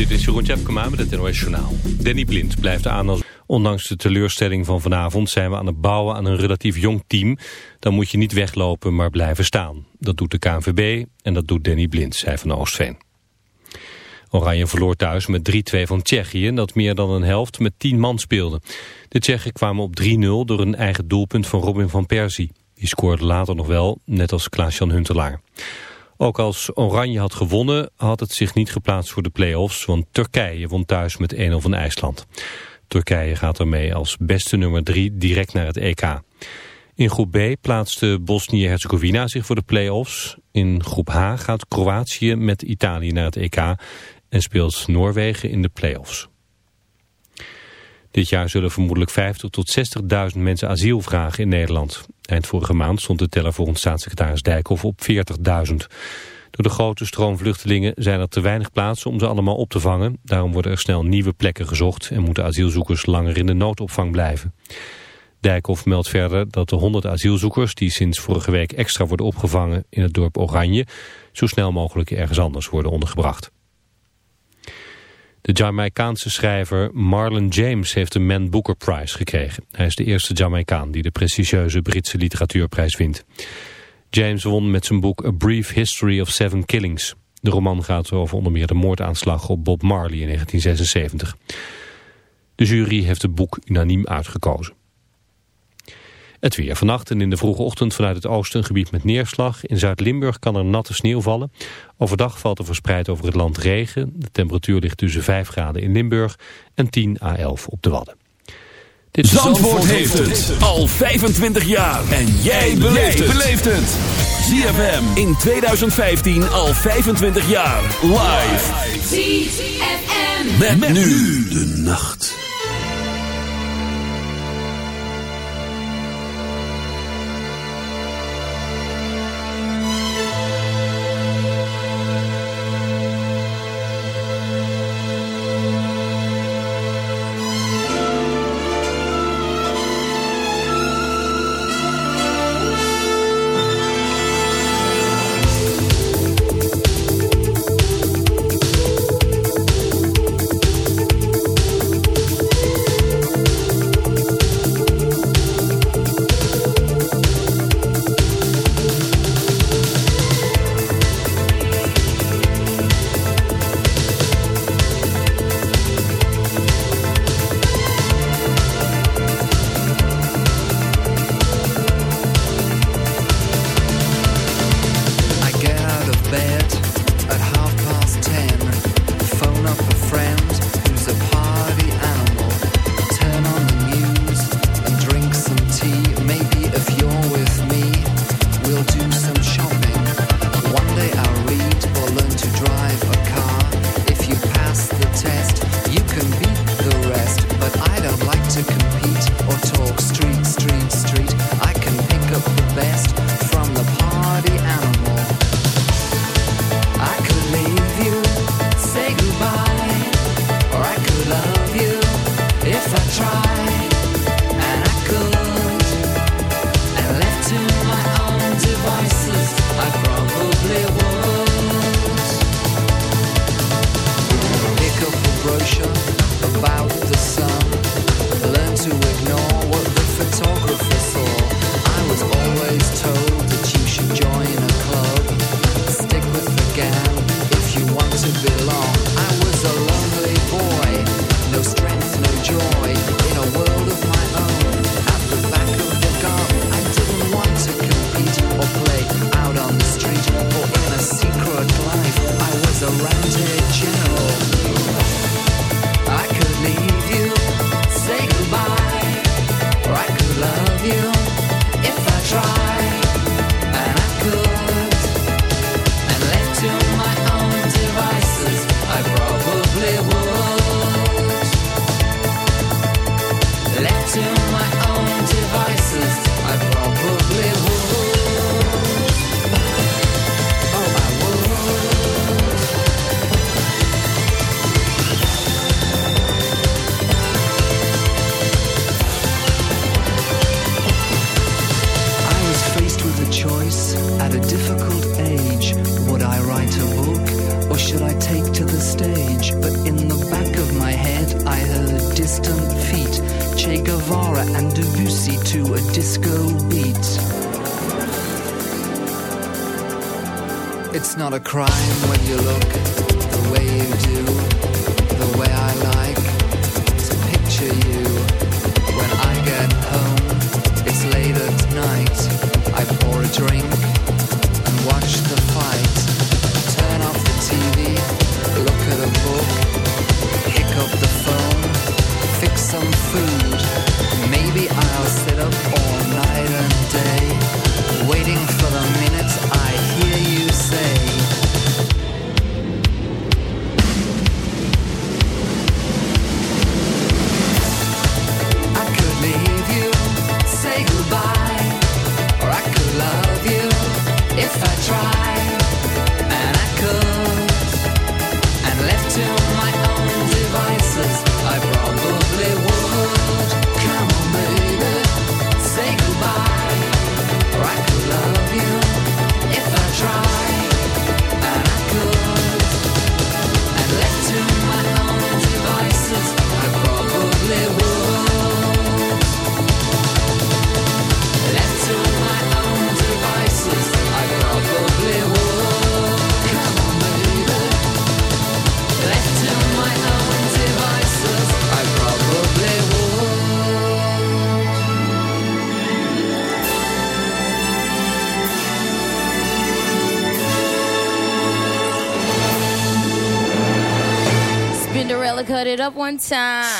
Dit is Jeroen Tjepkema met het NOS Journaal. Danny Blind blijft aan als... Ondanks de teleurstelling van vanavond zijn we aan het bouwen aan een relatief jong team. Dan moet je niet weglopen, maar blijven staan. Dat doet de KNVB en dat doet Danny Blind, zei Van Oostveen. Oranje verloor thuis met 3-2 van Tsjechië, dat meer dan een helft met 10 man speelde. De Tsjechen kwamen op 3-0 door een eigen doelpunt van Robin van Persie. Die scoorde later nog wel, net als Klaas-Jan Huntelaar. Ook als Oranje had gewonnen, had het zich niet geplaatst voor de play-offs, want Turkije won thuis met 1-0 van IJsland. Turkije gaat ermee als beste nummer 3 direct naar het EK. In groep B plaatste Bosnië-Herzegovina zich voor de play-offs. In groep H gaat Kroatië met Italië naar het EK en speelt Noorwegen in de play-offs. Dit jaar zullen vermoedelijk 50 tot 60.000 mensen asiel vragen in Nederland. Eind vorige maand stond de teller voor ons staatssecretaris Dijkhoff op 40.000. Door de grote stroom vluchtelingen zijn er te weinig plaatsen om ze allemaal op te vangen. Daarom worden er snel nieuwe plekken gezocht en moeten asielzoekers langer in de noodopvang blijven. Dijkhoff meldt verder dat de 100 asielzoekers die sinds vorige week extra worden opgevangen in het dorp Oranje zo snel mogelijk ergens anders worden ondergebracht. De Jamaicaanse schrijver Marlon James heeft de Man Booker Prize gekregen. Hij is de eerste Jamaicaan die de prestigieuze Britse literatuurprijs wint. James won met zijn boek A Brief History of Seven Killings. De roman gaat over onder meer de moordaanslag op Bob Marley in 1976. De jury heeft het boek unaniem uitgekozen. Het weer vannacht en in de vroege ochtend vanuit het oosten een gebied met neerslag. In Zuid-Limburg kan er natte sneeuw vallen. Overdag valt er verspreid over het land regen. De temperatuur ligt tussen 5 graden in Limburg en 10 à 11 op de Wadden. Dit Zandvoort, heeft het al 25 jaar. En jij beleeft het. ZFM in 2015 al 25 jaar. Live. ZFM. met nu de nacht. One time.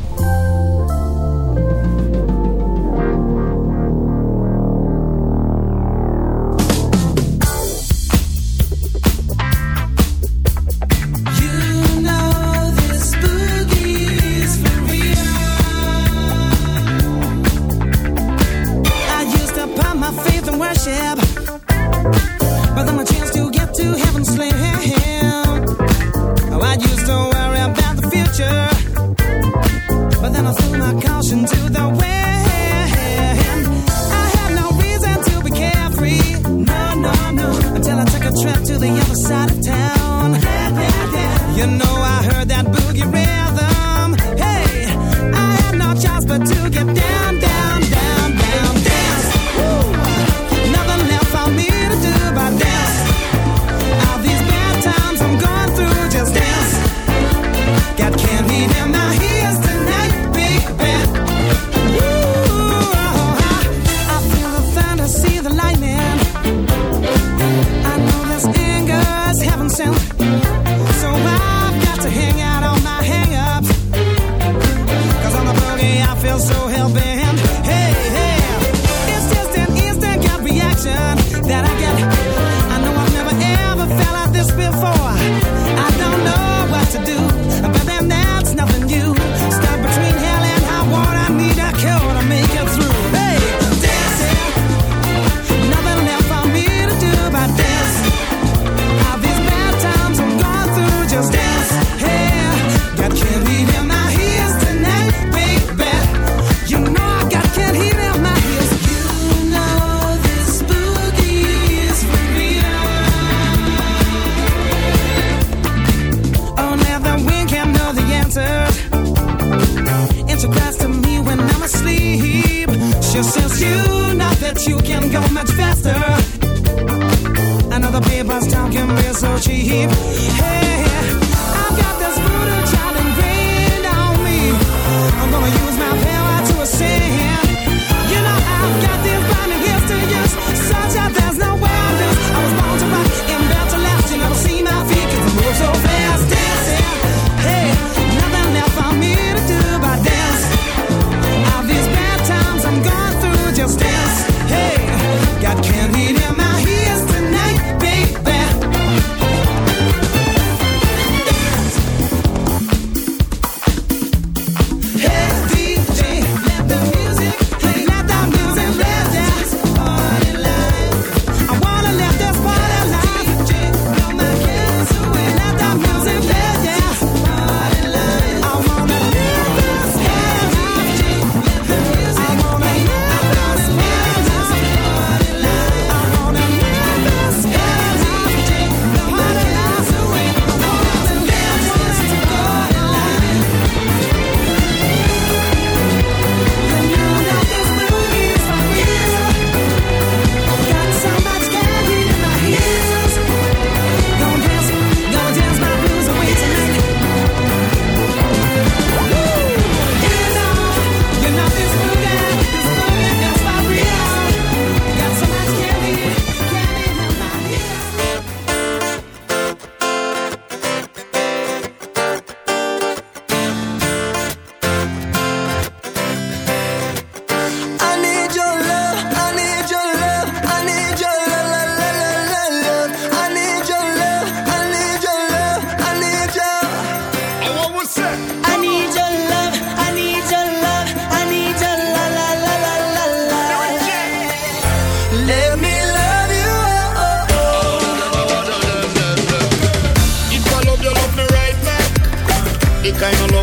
worship, but I'm a chance to.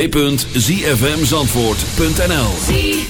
www.zfmzandvoort.nl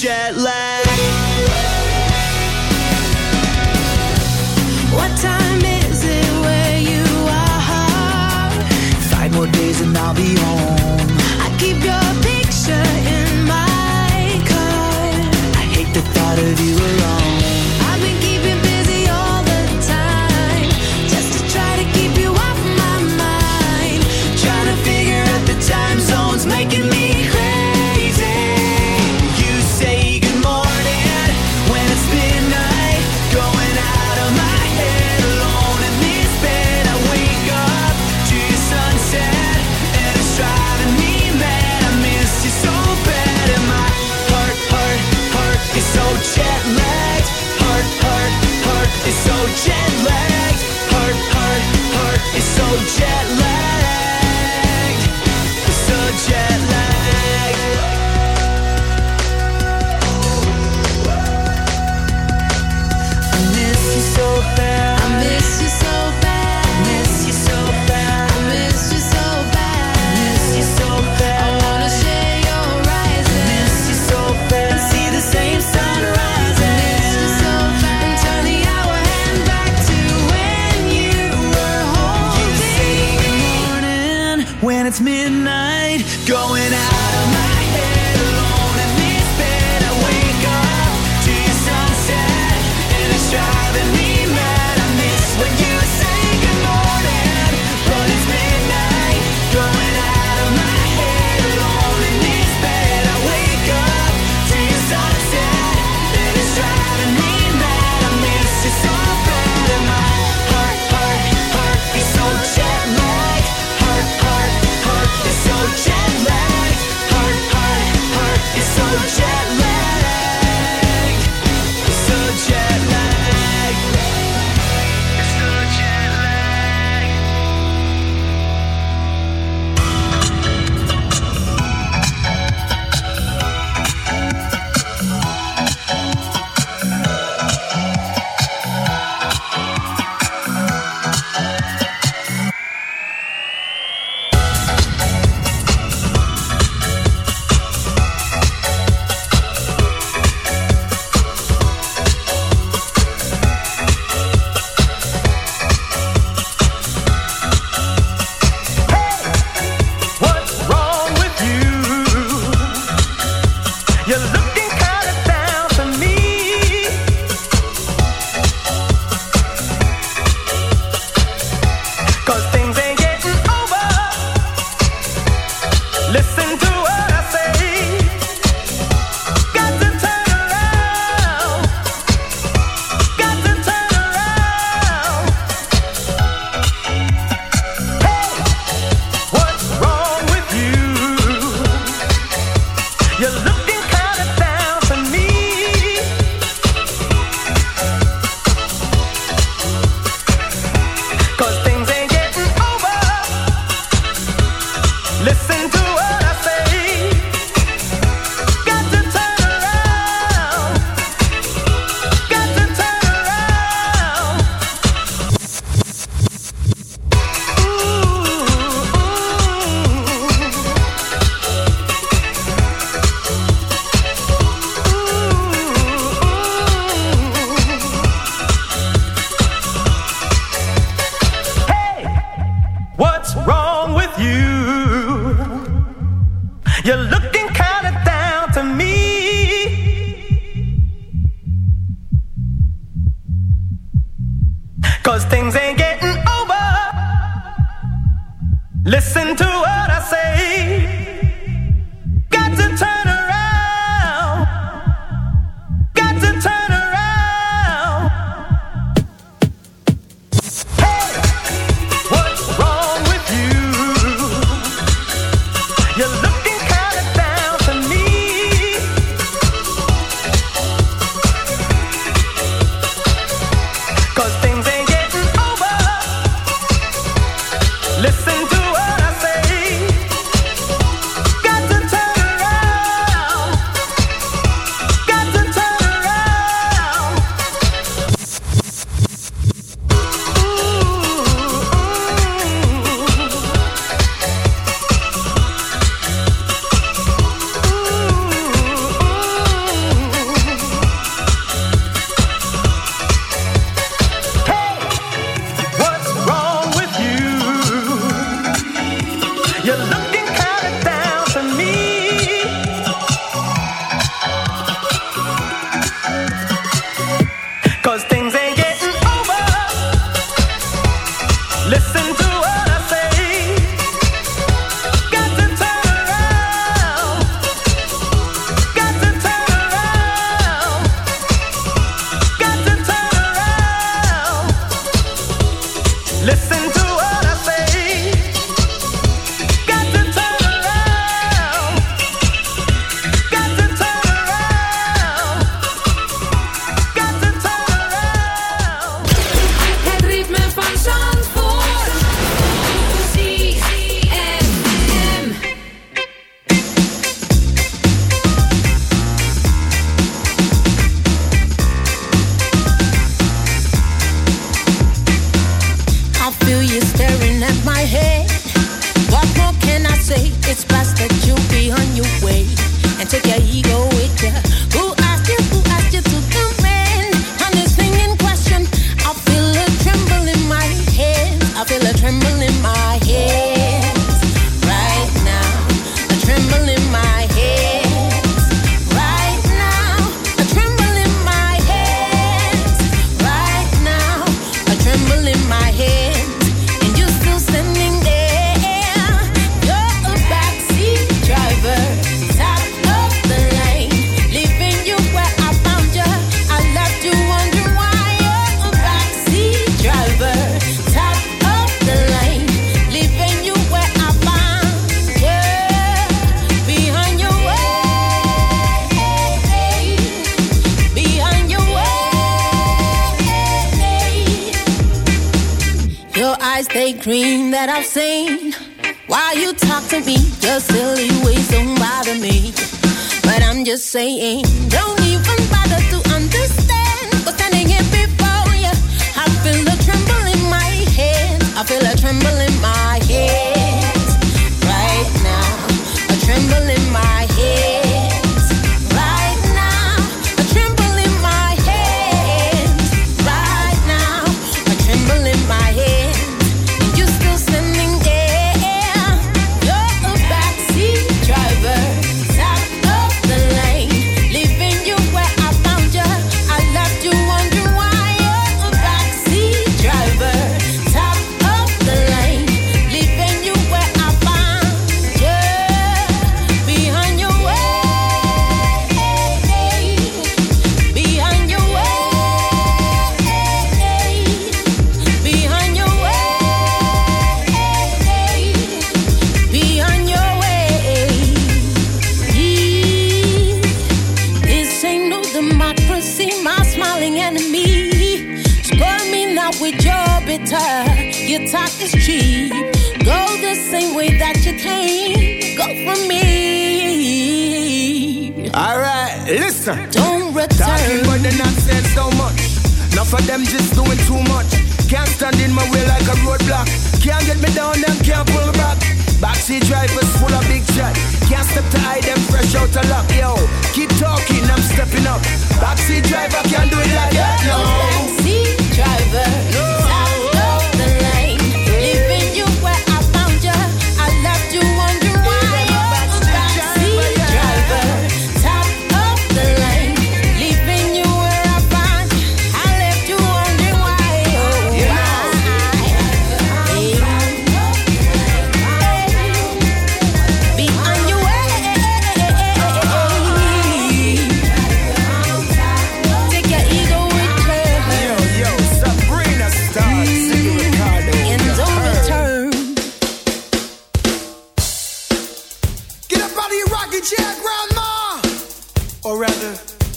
jet lag. What time is it where you are? Five more days and I'll be home jet lag.